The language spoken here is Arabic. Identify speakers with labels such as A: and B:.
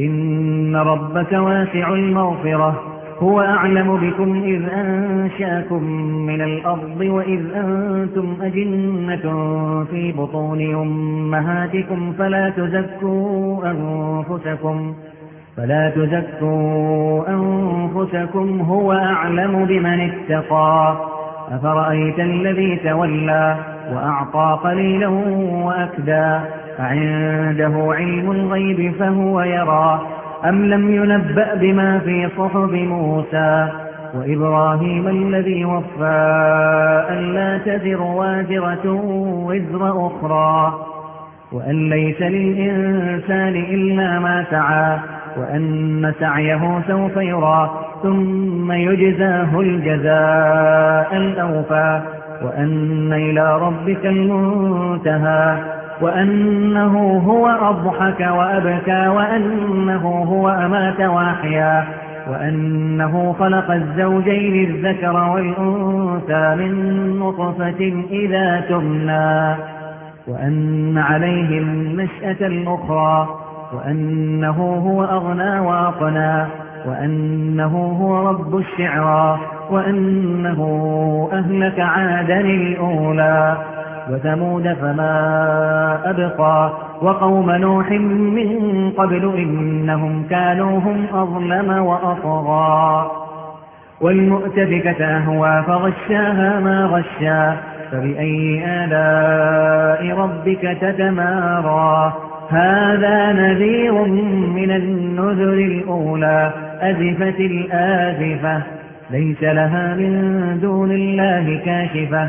A: إن ربك واسع المغفرة هو أعلم بكم إذ أنشاكم من الأرض وإذ أنتم أجنة في بطون أمهاتكم فلا تزكوا أنفسكم فلا تزكوا أنفسكم هو أعلم بمن اتقى أفرأيت الذي تولى وأعطى قليلا وأكدى أعنده علم الغيب فهو يرى أم لم ينبأ بما في صحب موسى وإبراهيم الذي وفى ألا تزر وازرة وزر أخرى وأن ليس للإنسان إلا ما سعى وأن سعيه سوف يرى ثم يجزاه الجزاء الأوفى وأن إلى ربك المنتهى وأنه هو أضحك وأبكى وأنه هو أمات واحيا وأنه خلق الزوجين الذكر والأنثى من نطفة إذا تمنى وأن عليه النشأة الأخرى وأنه هو أغنى وأقنى وأنه هو رب الشعرى وأنه أهلك عادا الأولى وثمود فما أبقى وقوم نوح من قبل إنهم كانوا هم أظلم وأطغى والمؤتفكة أهوى فغشاها ما غشا فبأي آلاء ربك تتمارى هذا نذير من النذر الأولى أزفت الآزفة ليس لها من دون الله كاشفة